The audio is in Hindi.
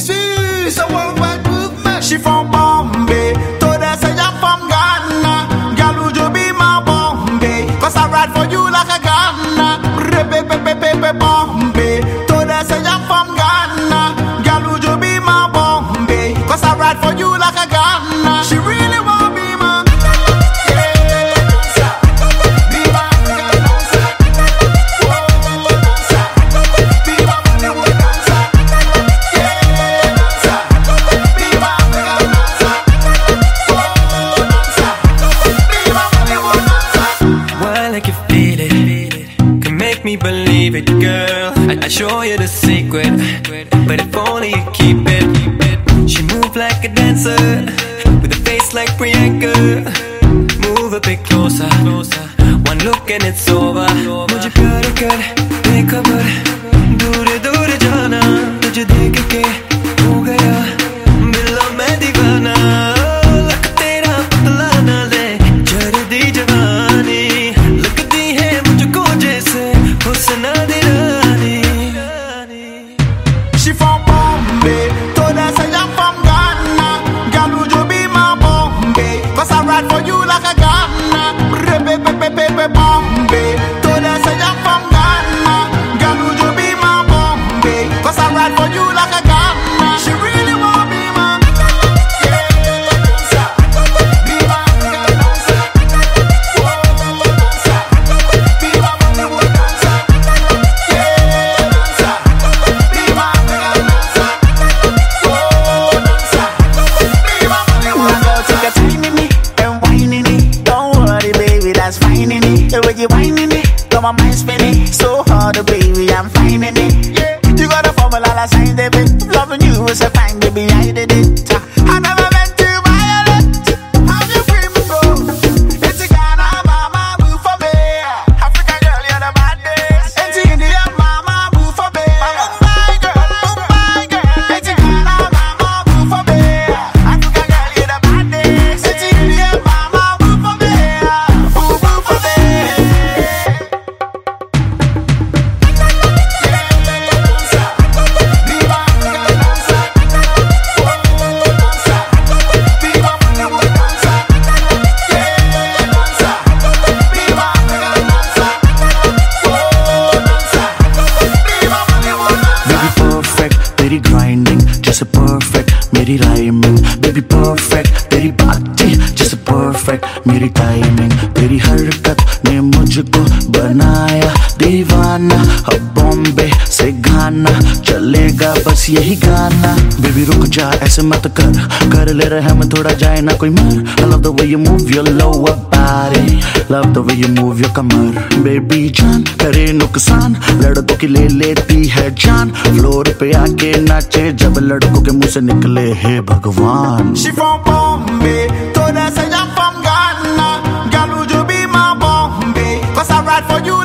She's a worldwide movement. She found. show you the secret, but if only you keep it. She move like a dancer, with a face like Priyanka. Move a bit closer, one look and it's over. मुझे प्यार कर बेखबर दूर दूर जाना तुझे देख के we bomb in it. The way you whining it, got my mind spinning. So hard, baby, I'm finding it. Yeah, you got a formula, I signed it. Loving you is a मेरी rhyming Baby perfect, तेरी बातें जैसे perfect मेरी timing तेरी हरकत ने मुझको बनाया दीवाना अब बस यही गाना। बेबी रुक जा, ऐसे मत कर। कर ले रहे हम थोड़ा जाए ना कोई मर। I love the way you move your lower body love the way you move your Qamar. Baby जान, करे नुकसान। लड़कों की ले लेती है जान। फ्लोर पे आके नाचे, जब लड़कों के मुँह से निकले है भगवान। शिफों बॉम्बे थोड़ा सा जापान गाना गालू जो भी माँ Bombay cause I ride for you